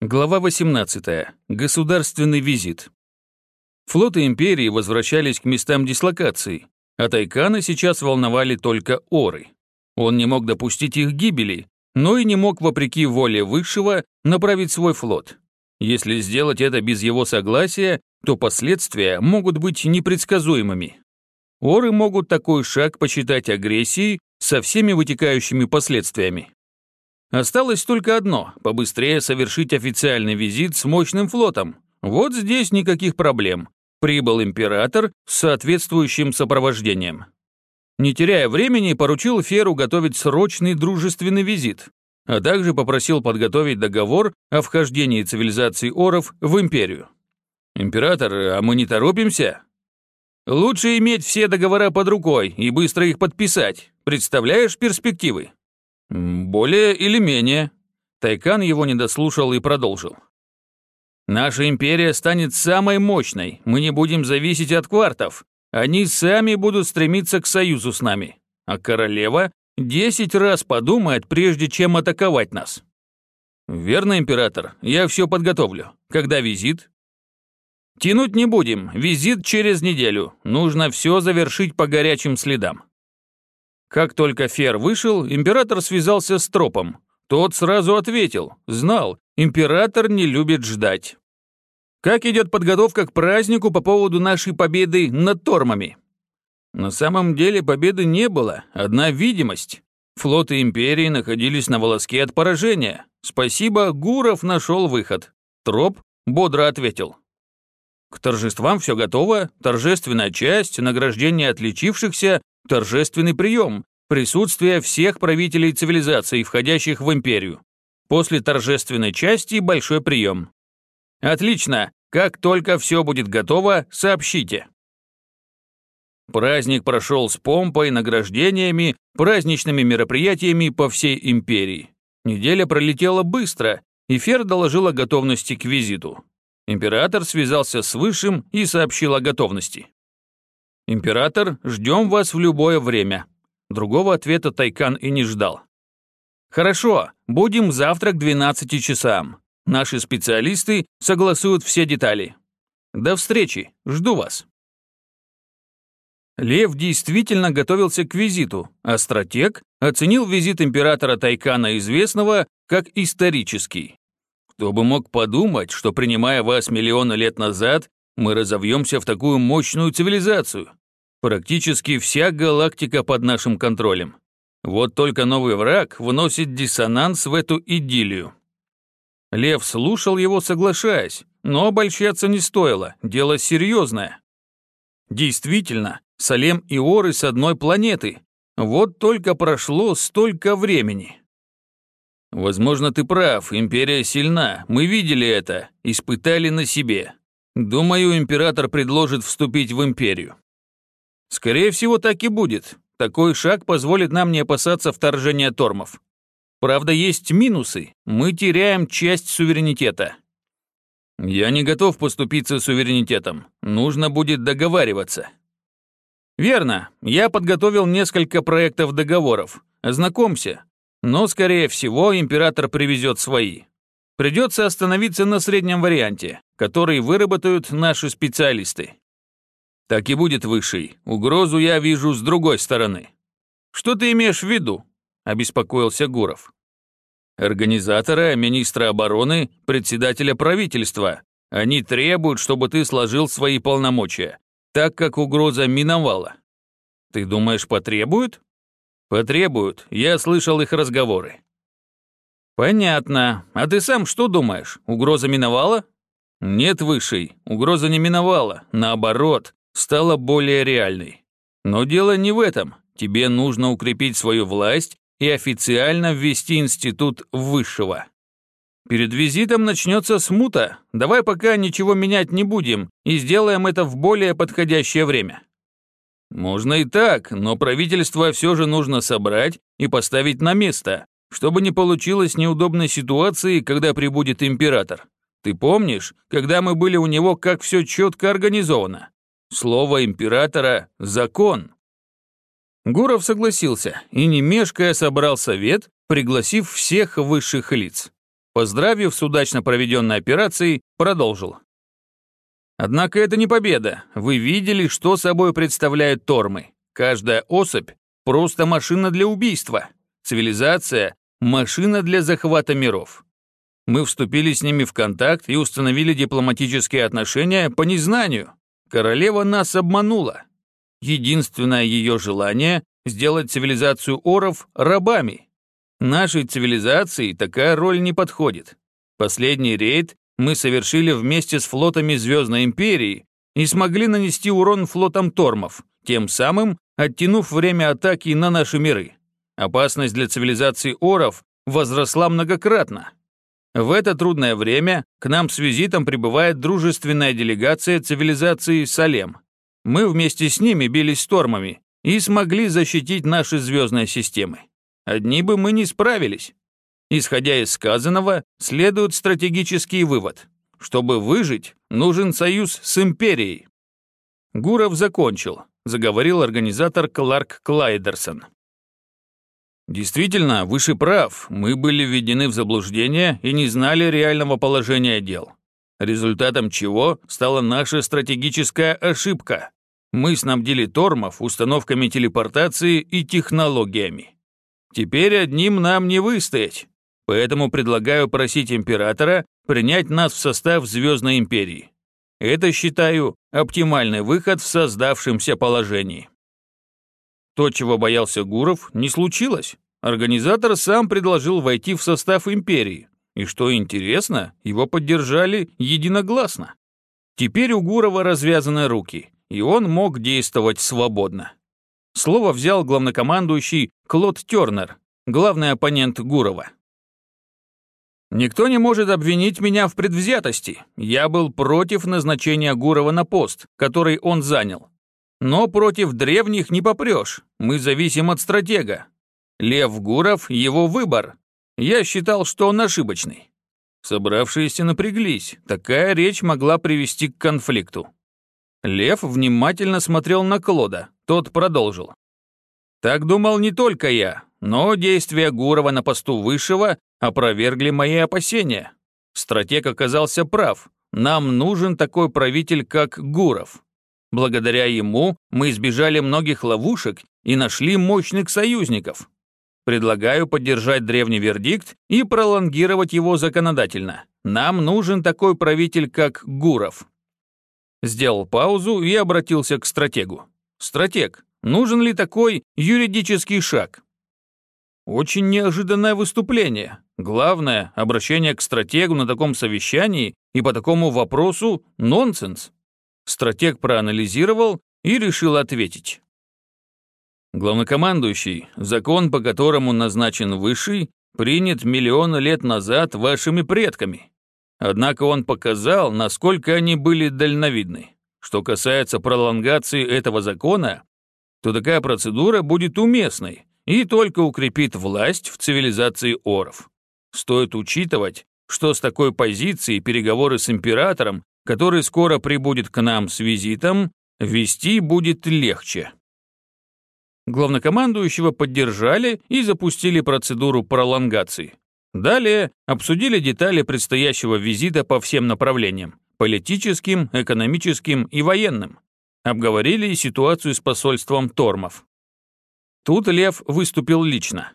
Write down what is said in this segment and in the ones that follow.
Глава 18. Государственный визит. Флоты империи возвращались к местам дислокации, а Тайкана сейчас волновали только Оры. Он не мог допустить их гибели, но и не мог, вопреки воле Высшего, направить свой флот. Если сделать это без его согласия, то последствия могут быть непредсказуемыми. Оры могут такой шаг посчитать агрессией со всеми вытекающими последствиями. Осталось только одно – побыстрее совершить официальный визит с мощным флотом. Вот здесь никаких проблем. Прибыл император с соответствующим сопровождением. Не теряя времени, поручил Феру готовить срочный дружественный визит, а также попросил подготовить договор о вхождении цивилизации Оров в империю. «Император, а мы не торопимся?» «Лучше иметь все договора под рукой и быстро их подписать. Представляешь перспективы?» «Более или менее». Тайкан его не дослушал и продолжил. «Наша империя станет самой мощной, мы не будем зависеть от квартов. Они сами будут стремиться к союзу с нами. А королева десять раз подумает, прежде чем атаковать нас». «Верно, император, я все подготовлю. Когда визит?» «Тянуть не будем, визит через неделю. Нужно все завершить по горячим следам». Как только Фер вышел, император связался с Тропом. Тот сразу ответил, знал, император не любит ждать. Как идет подготовка к празднику по поводу нашей победы над Тормами? На самом деле победы не было, одна видимость. Флоты империи находились на волоске от поражения. Спасибо, Гуров нашел выход. Троп бодро ответил. К торжествам все готово, торжественная часть, награждение отличившихся, торжественный прием, присутствие всех правителей цивилизаций, входящих в империю. После торжественной части большой прием. Отлично, как только все будет готово, сообщите. Праздник прошел с помпой, награждениями, праздничными мероприятиями по всей империи. Неделя пролетела быстро, и Фер доложил о готовности к визиту. Император связался с Высшим и сообщил о готовности. «Император, ждем вас в любое время». Другого ответа Тайкан и не ждал. «Хорошо, будем завтра к 12 часам. Наши специалисты согласуют все детали. До встречи, жду вас». Лев действительно готовился к визиту, а стратег оценил визит императора Тайкана Известного как исторический. Кто бы мог подумать, что, принимая вас миллионы лет назад, мы разовьемся в такую мощную цивилизацию. Практически вся галактика под нашим контролем. Вот только новый враг вносит диссонанс в эту идиллию. Лев слушал его, соглашаясь, но обольщаться не стоило, дело серьезное. Действительно, Салем и Оры с одной планеты. Вот только прошло столько времени. Возможно, ты прав, империя сильна, мы видели это, испытали на себе. Думаю, император предложит вступить в империю. Скорее всего, так и будет. Такой шаг позволит нам не опасаться вторжения тормов. Правда, есть минусы. Мы теряем часть суверенитета. Я не готов поступиться суверенитетом. Нужно будет договариваться. Верно. Я подготовил несколько проектов договоров. Ознакомься. Но, скорее всего, император привезет свои. Придется остановиться на среднем варианте, который выработают наши специалисты. Так и будет высший. Угрозу я вижу с другой стороны. Что ты имеешь в виду? Обеспокоился Гуров. Организатора, министра обороны, председателя правительства. Они требуют, чтобы ты сложил свои полномочия, так как угроза миновала. Ты думаешь, потребуют? Потребуют. Я слышал их разговоры. Понятно. А ты сам что думаешь? Угроза миновала? Нет, высший. Угроза не миновала. Наоборот, стала более реальной. Но дело не в этом. Тебе нужно укрепить свою власть и официально ввести институт высшего. Перед визитом начнется смута. Давай пока ничего менять не будем и сделаем это в более подходящее время. Можно и так, но правительство все же нужно собрать и поставить на место, чтобы не получилось неудобной ситуации, когда прибудет император. Ты помнишь, когда мы были у него, как все четко организовано? Слово императора – закон. Гуров согласился и, не мешкая, собрал совет, пригласив всех высших лиц. поздравив с удачно проведенной операцией, продолжил. Однако это не победа. Вы видели, что собой представляют тормы. Каждая особь – просто машина для убийства. Цивилизация – машина для захвата миров. Мы вступили с ними в контакт и установили дипломатические отношения по незнанию. Королева нас обманула. Единственное ее желание – сделать цивилизацию оров рабами. Нашей цивилизации такая роль не подходит. Последний рейд мы совершили вместе с флотами Звездной Империи и смогли нанести урон флотам Тормов, тем самым оттянув время атаки на наши миры. Опасность для цивилизации Оров возросла многократно. В это трудное время к нам с визитом прибывает дружественная делегация цивилизации Салем. Мы вместе с ними бились с Тормами и смогли защитить наши звездные системы. Одни бы мы не справились. Исходя из сказанного, следует стратегический вывод. Чтобы выжить, нужен союз с империей. Гуров закончил, заговорил организатор Кларк Клайдерсон. Действительно, выше прав, мы были введены в заблуждение и не знали реального положения дел. Результатом чего стала наша стратегическая ошибка. Мы снабдили Тормов установками телепортации и технологиями. Теперь одним нам не выстоять. Поэтому предлагаю просить императора принять нас в состав Звездной империи. Это, считаю, оптимальный выход в создавшемся положении. То, чего боялся Гуров, не случилось. Организатор сам предложил войти в состав империи. И что интересно, его поддержали единогласно. Теперь у Гурова развязаны руки, и он мог действовать свободно. Слово взял главнокомандующий Клод Тернер, главный оппонент Гурова. Никто не может обвинить меня в предвзятости. Я был против назначения Гурова на пост, который он занял. Но против древних не попрешь. Мы зависим от стратега. Лев Гуров – его выбор. Я считал, что он ошибочный. Собравшиеся напряглись. Такая речь могла привести к конфликту. Лев внимательно смотрел на Клода. Тот продолжил. Так думал не только я, но действия Гурова на посту Высшего опровергли мои опасения. Стратег оказался прав. Нам нужен такой правитель, как Гуров. Благодаря ему мы избежали многих ловушек и нашли мощных союзников. Предлагаю поддержать древний вердикт и пролонгировать его законодательно. Нам нужен такой правитель, как Гуров. Сделал паузу и обратился к стратегу. Стратег, нужен ли такой юридический шаг? Очень неожиданное выступление. Главное, обращение к стратегу на таком совещании и по такому вопросу – нонсенс. Стратег проанализировал и решил ответить. Главнокомандующий, закон, по которому назначен высший, принят миллионы лет назад вашими предками. Однако он показал, насколько они были дальновидны. Что касается пролонгации этого закона, то такая процедура будет уместной и только укрепит власть в цивилизации оров. Стоит учитывать, что с такой позиции переговоры с императором, который скоро прибудет к нам с визитом, вести будет легче. Главнокомандующего поддержали и запустили процедуру пролонгации. Далее обсудили детали предстоящего визита по всем направлениям – политическим, экономическим и военным. Обговорили ситуацию с посольством Тормов. Тут Лев выступил лично.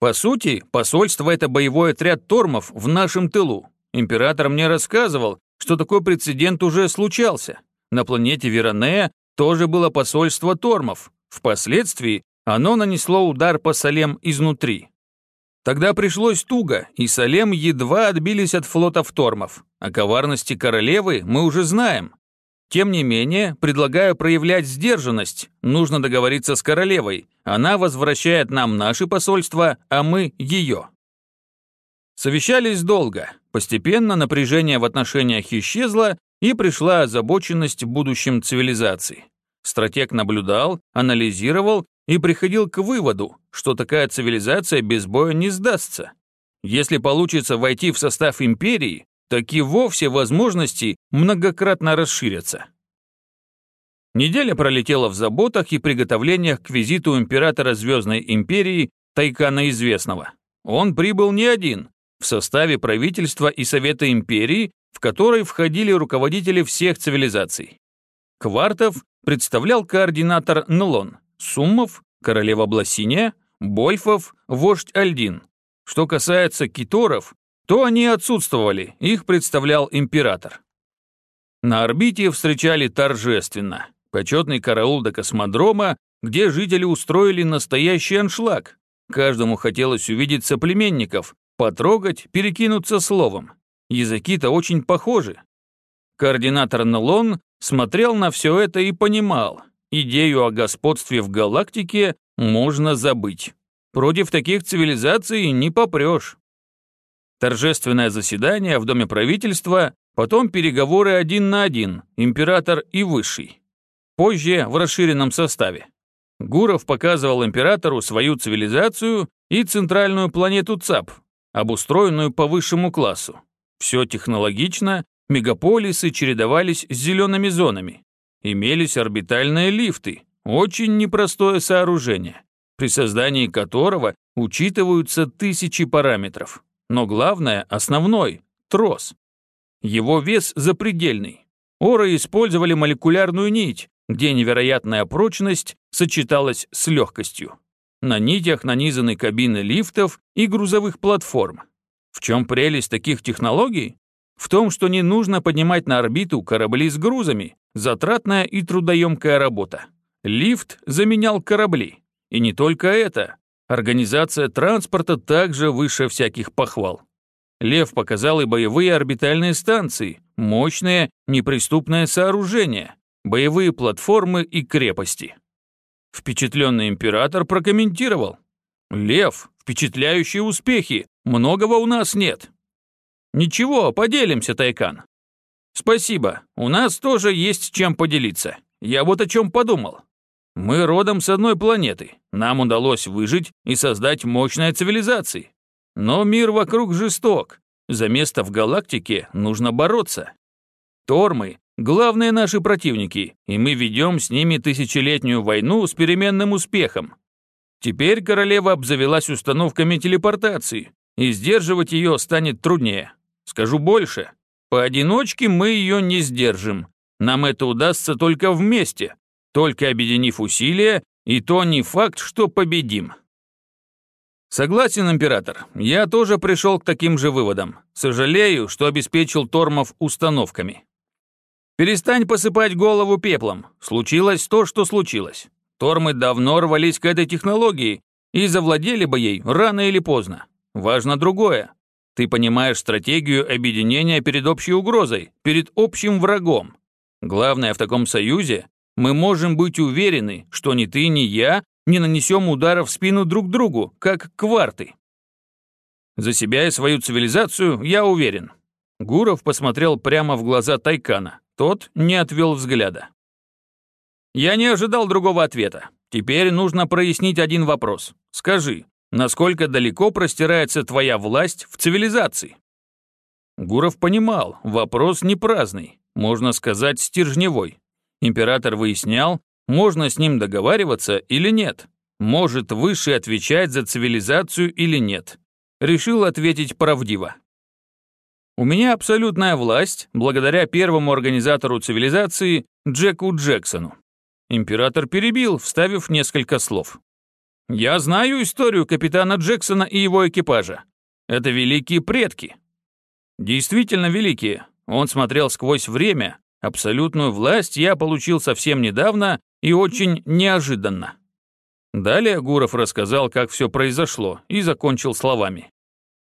По сути, посольство – это боевой отряд Тормов в нашем тылу. Император мне рассказывал, что такой прецедент уже случался. На планете Веронея тоже было посольство Тормов. Впоследствии оно нанесло удар по Салем изнутри. Тогда пришлось туго, и Салем едва отбились от флотов Тормов. О коварности королевы мы уже знаем. Тем не менее, предлагаю проявлять сдержанность. Нужно договориться с королевой. Она возвращает нам наши посольства, а мы ее. Совещались долго. Постепенно напряжение в отношениях исчезло, и пришла озабоченность будущем цивилизации. Стратег наблюдал, анализировал и приходил к выводу, что такая цивилизация без боя не сдастся. Если получится войти в состав империи, так и вовсе возможности многократно расширятся. Неделя пролетела в заботах и приготовлениях к визиту императора Звездной империи Тайкана Известного. Он прибыл не один. В составе правительства и Совета империи, в который входили руководители всех цивилизаций. Квартов представлял координатор Нлон, Суммов – королева Бласиния, Больфов – вождь Альдин. Что касается киторов, то они отсутствовали, их представлял император. На орбите встречали торжественно. Почетный караул до космодрома, где жители устроили настоящий аншлаг. Каждому хотелось увидеть соплеменников, потрогать, перекинуться словом. Языки-то очень похожи. Координатор Нелон смотрел на все это и понимал, идею о господстве в галактике можно забыть. Против таких цивилизаций не попрешь. Торжественное заседание в Доме правительства, потом переговоры один на один, император и высший. Позже в расширенном составе. Гуров показывал императору свою цивилизацию и центральную планету ЦАП, обустроенную по высшему классу. Все технологично, мегаполисы чередовались с зелеными зонами. Имелись орбитальные лифты, очень непростое сооружение, при создании которого учитываются тысячи параметров. Но главное, основной – трос. Его вес запредельный. Оры использовали молекулярную нить, где невероятная прочность сочеталась с легкостью. На нитях нанизаны кабины лифтов и грузовых платформ. В чем прелесть таких технологий? В том, что не нужно поднимать на орбиту корабли с грузами, затратная и трудоемкая работа. Лифт заменял корабли. И не только это. Организация транспорта также выше всяких похвал. Лев показал и боевые орбитальные станции, мощные, неприступные сооружения, боевые платформы и крепости. Впечатленный император прокомментировал. «Лев, впечатляющие успехи, многого у нас нет». «Ничего, поделимся, Тайкан». «Спасибо, у нас тоже есть чем поделиться. Я вот о чем подумал. Мы родом с одной планеты, нам удалось выжить и создать мощные цивилизации. Но мир вокруг жесток, за место в галактике нужно бороться. Тормы главные наши противники, и мы ведем с ними тысячелетнюю войну с переменным успехом. Теперь королева обзавелась установками телепортации, и сдерживать ее станет труднее. Скажу больше, поодиночке мы ее не сдержим. Нам это удастся только вместе, только объединив усилия, и то не факт, что победим. Согласен, император, я тоже пришел к таким же выводам. Сожалею, что обеспечил Тормов установками. Перестань посыпать голову пеплом. Случилось то, что случилось. Тормы давно рвались к этой технологии и завладели бы ей рано или поздно. Важно другое. Ты понимаешь стратегию объединения перед общей угрозой, перед общим врагом. Главное в таком союзе, мы можем быть уверены, что ни ты, ни я не нанесем удара в спину друг другу, как кварты. За себя и свою цивилизацию я уверен. Гуров посмотрел прямо в глаза Тайкана. Тот не отвел взгляда. «Я не ожидал другого ответа. Теперь нужно прояснить один вопрос. Скажи, насколько далеко простирается твоя власть в цивилизации?» Гуров понимал, вопрос не праздный, можно сказать, стержневой. Император выяснял, можно с ним договариваться или нет. Может Высший отвечать за цивилизацию или нет. Решил ответить правдиво. У меня абсолютная власть, благодаря первому организатору цивилизации Джеку Джексону. Император перебил, вставив несколько слов. Я знаю историю капитана Джексона и его экипажа. Это великие предки. Действительно великие. Он смотрел сквозь время. Абсолютную власть я получил совсем недавно и очень неожиданно. Далее Гуров рассказал, как все произошло, и закончил словами.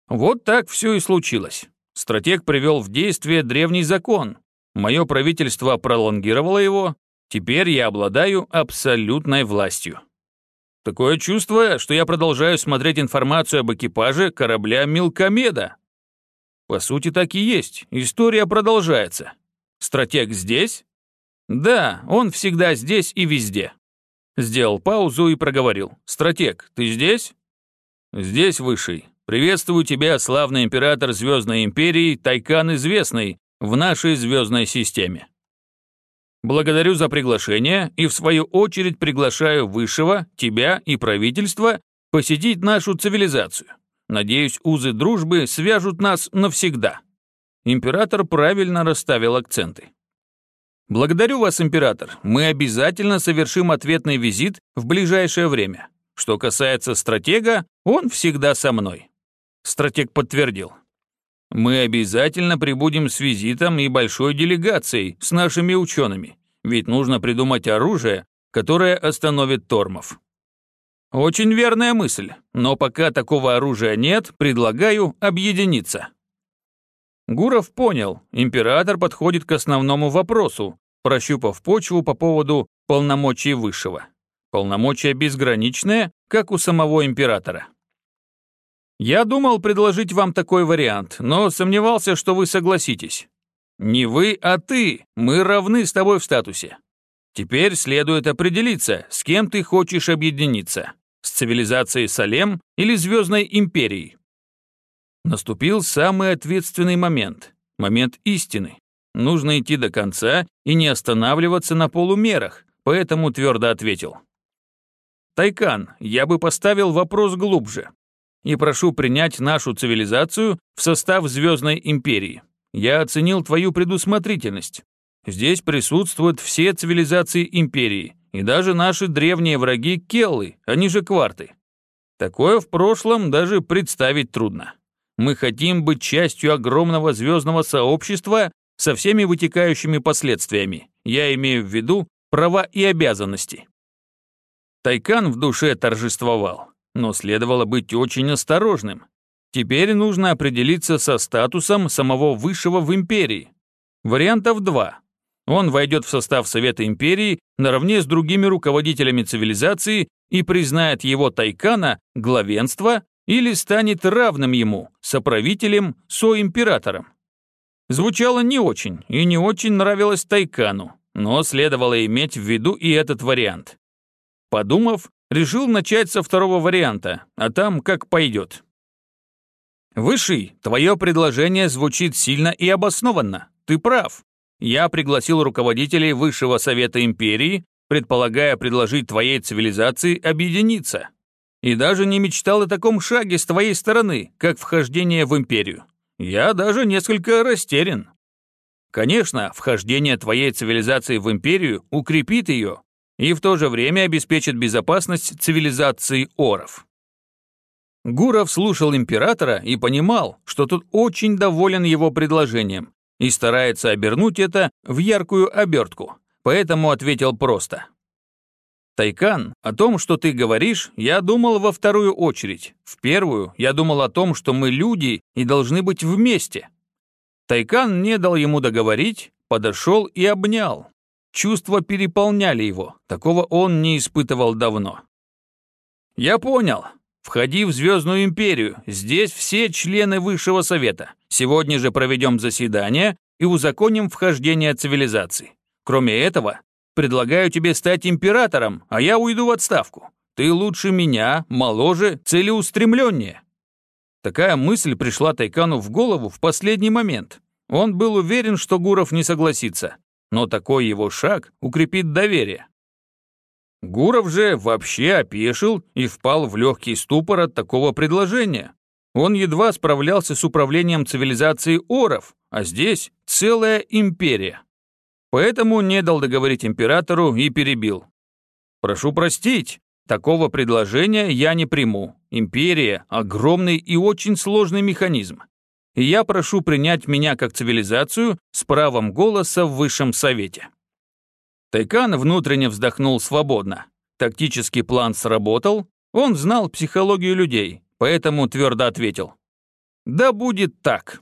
Вот так все и случилось. Стратег привел в действие древний закон. Мое правительство пролонгировало его. Теперь я обладаю абсолютной властью. Такое чувство, что я продолжаю смотреть информацию об экипаже корабля Милкомеда. По сути, так и есть. История продолжается. Стратег здесь? Да, он всегда здесь и везде. Сделал паузу и проговорил. «Стратег, ты здесь?» «Здесь, Высший. Приветствую тебя, славный император Звездной Империи, Тайкан Известный, в нашей звездной системе. Благодарю за приглашение и в свою очередь приглашаю Высшего, тебя и правительство посетить нашу цивилизацию. Надеюсь, узы дружбы свяжут нас навсегда». Император правильно расставил акценты. «Благодарю вас, император. Мы обязательно совершим ответный визит в ближайшее время. Что касается стратега, он всегда со мной». Стратег подтвердил. «Мы обязательно прибудем с визитом и большой делегацией с нашими учеными, ведь нужно придумать оружие, которое остановит Тормов». «Очень верная мысль, но пока такого оружия нет, предлагаю объединиться». Гуров понял, император подходит к основному вопросу, прощупав почву по поводу полномочий высшего. Полномочия безграничные, как у самого императора. Я думал предложить вам такой вариант, но сомневался, что вы согласитесь. Не вы, а ты. Мы равны с тобой в статусе. Теперь следует определиться, с кем ты хочешь объединиться. С цивилизацией Салем или Звездной империей. Наступил самый ответственный момент. Момент истины. Нужно идти до конца и не останавливаться на полумерах, поэтому твердо ответил. Тайкан, я бы поставил вопрос глубже. И прошу принять нашу цивилизацию в состав Звездной империи. Я оценил твою предусмотрительность. Здесь присутствуют все цивилизации империи, и даже наши древние враги Келлы, они же кварты. Такое в прошлом даже представить трудно. Мы хотим быть частью огромного звездного сообщества со всеми вытекающими последствиями. Я имею в виду права и обязанности. Тайкан в душе торжествовал, но следовало быть очень осторожным. Теперь нужно определиться со статусом самого высшего в империи. Вариантов два. Он войдет в состав Совета империи наравне с другими руководителями цивилизации и признает его Тайкана главенство или станет равным ему, соправителем, соимператором. Звучало не очень и не очень нравилось Тайкану, но следовало иметь в виду и этот вариант. Подумав, решил начать со второго варианта, а там как пойдет. «Высший, твое предложение звучит сильно и обоснованно. Ты прав. Я пригласил руководителей Высшего Совета Империи, предполагая предложить твоей цивилизации объединиться. И даже не мечтал о таком шаге с твоей стороны, как вхождение в Империю. Я даже несколько растерян. Конечно, вхождение твоей цивилизации в империю укрепит ее и в то же время обеспечит безопасность цивилизации оров. Гуров слушал императора и понимал, что тот очень доволен его предложением и старается обернуть это в яркую обертку, поэтому ответил просто. Тайкан, о том, что ты говоришь, я думал во вторую очередь. В первую я думал о том, что мы люди и должны быть вместе. Тайкан не дал ему договорить, подошел и обнял. Чувства переполняли его, такого он не испытывал давно. «Я понял. Входи в Звездную Империю, здесь все члены Высшего Совета. Сегодня же проведем заседание и узаконим вхождение цивилизации. Кроме этого, Предлагаю тебе стать императором, а я уйду в отставку. Ты лучше меня, моложе, целеустремленнее». Такая мысль пришла Тайкану в голову в последний момент. Он был уверен, что Гуров не согласится, но такой его шаг укрепит доверие. Гуров же вообще опешил и впал в легкий ступор от такого предложения. Он едва справлялся с управлением цивилизацией Оров, а здесь целая империя. Поэтому не дал договорить императору и перебил. «Прошу простить, такого предложения я не приму. Империя – огромный и очень сложный механизм. Я прошу принять меня как цивилизацию с правом голоса в высшем совете». Тайкан внутренне вздохнул свободно. Тактический план сработал, он знал психологию людей, поэтому твердо ответил. «Да будет так».